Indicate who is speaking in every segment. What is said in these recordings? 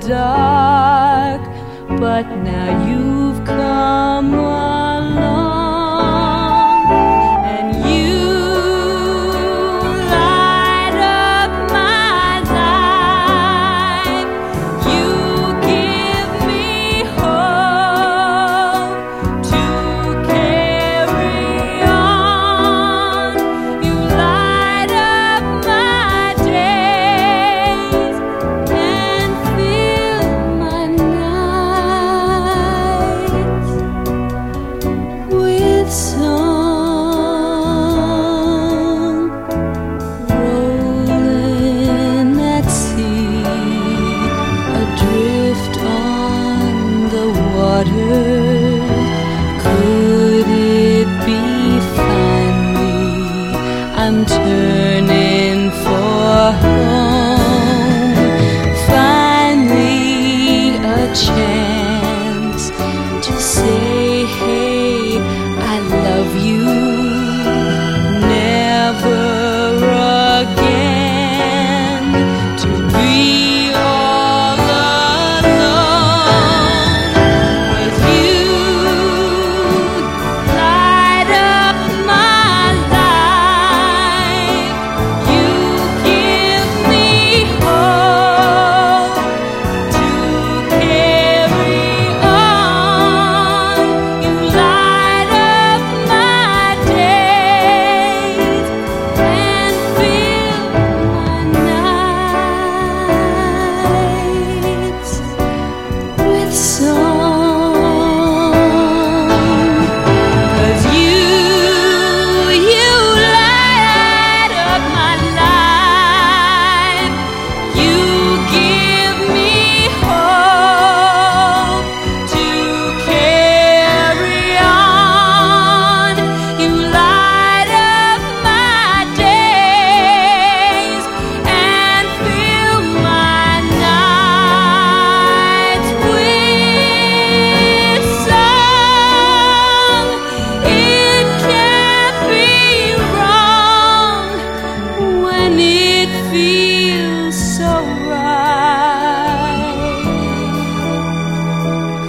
Speaker 1: dark. But now you've come Could it be finally? I'm turning.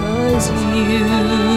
Speaker 1: Cause you